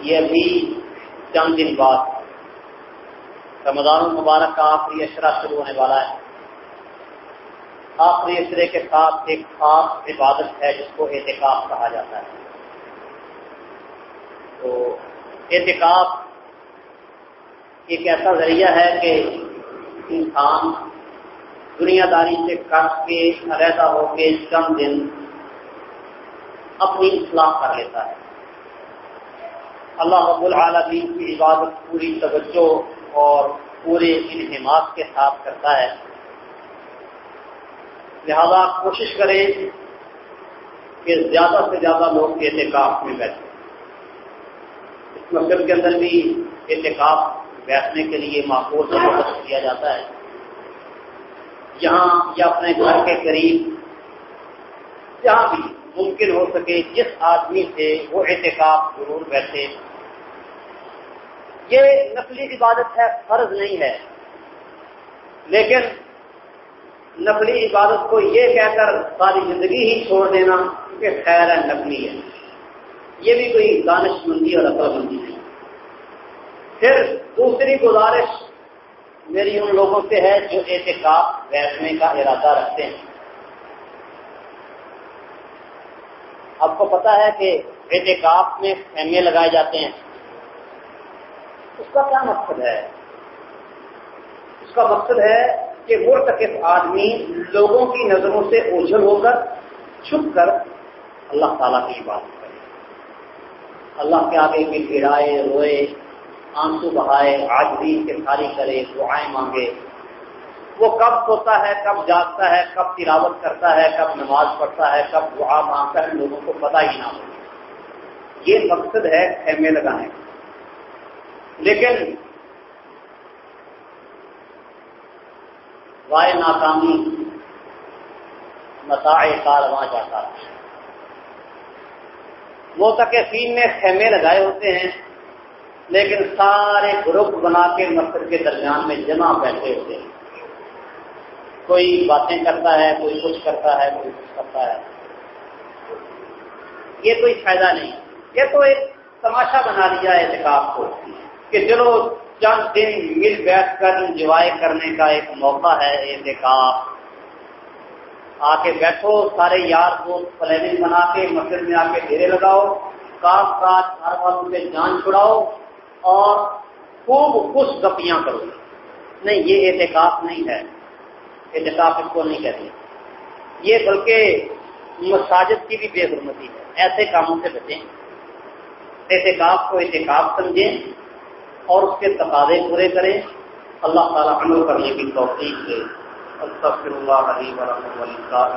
یہ ابھی چند دن بعد۔ رمضان المبارک کا آخری اشرا شروع ہونے والا ہے۔ آخری اشرے کے ساتھ ایک خاص عبادت ہے جس کو احتکاب کہا جاتا ہے۔ تو احتکاب ایک ایسا ذریعہ ہے کہ انسان دنیا داری سے کٹ کے علیحدہ ہو کے چند دن اپنی اصلاح کر لیتا ہے۔ اللہ رب العالمین کی عبادت پوری توجہ اور پورے انہمات کے ساتھ کرتا ہے۔ لہذا کوشش کریں کہ زیادہ سے زیادہ لوگ احتکاب میں بیٹھیں۔ اس مسجد کے اندر بھی احتکاب بیٹھنے کے لیے معقول سے مدد کیا جاتا ہے۔ یہاں یا اپنے گھر کے قریب، جہاں بھی ممکن ہو سکے جس آدمی سے وہ احتکاب ضرور بیٹھے۔ یہ نقلی عبادت ہے، فرض نہیں ہے۔ لیکن نقلی عبادت کو یہ کہہ کر ساری زندگی ہی چھوڑ دینا کہ خیر ہے، نقلی ہے۔ یہ بھی کوئی دانش مندی اور عقل مندی نہیں۔ پھر دوسری گزارش میری ان لوگوں سے ہے جو احتکاب بیٹھنے کا ارادہ رکھتے ہیں۔ آپ کو پتا ہے کہ احتکاب میں خیمے لگائے جاتے ہیں۔ اس کا کیا مقصد ہے؟ اس کا مقصد ہے کہ وہ تک آدمی لوگوں کی نظروں سے اوجھل ہو کر چھپ کر اللہ تعالیٰ کی بات کرے۔ اللہ کے آگے بھی گڑائے روئے، آنسو بہائے، آج بھی انتخاری کرے، دعائیں مانگے۔ وہ کب سوتا ہے، کب جاگتا ہے، کب تلاوت کرتا ہے، کب نماز پڑھتا ہے، کب دعا مانگتا ہے، لوگوں کو پتہ ہی نہ ہو۔ یہ مقصد ہے خیمے لگانے کا۔ لیکن وائے ناکامی متا کارواں جاتا ہے۔ وہ تقسیم میں خیمے لگائے ہوتے ہیں، لیکن سارے گروپ بنا کے مسجد کے درمیان میں جمع بیٹھے ہوتے ہیں۔ کوئی باتیں کرتا ہے، کوئی کچھ کرتا ہے، کوئی کچھ کرتا ہے۔ یہ کوئی فائدہ نہیں۔ یہ تو ایک تماشا بنا لیا ہے احتکاب کو۔ کہ چلو، چند دن مل بیٹھ کر انجوائے کرنے کا ایک موقع ہے احتکاب آ کے بیٹھو، سارے یار کو پلاننگ بنا کے مسجد میں آ کے ڈھیرے لگاؤ، کام کاج، گھر والوں سے جان چھڑاؤ اور خوب خوش گپیاں کرو۔ نہیں، یہ احتکاب نہیں ہے۔ احتکاب اس کو نہیں کہتے۔ یہ بلکہ مساجد کی بھی بے حرمتی ہے۔ ایسے کاموں سے بچیں۔ احتکاب کو احتکاب سمجھیں اور اس کے تقاضے پورے کریں۔ اللہ تعالیٰ عمل کرنے کی توفیق دے۔ اللہ علیہ ورحمۃ اللہ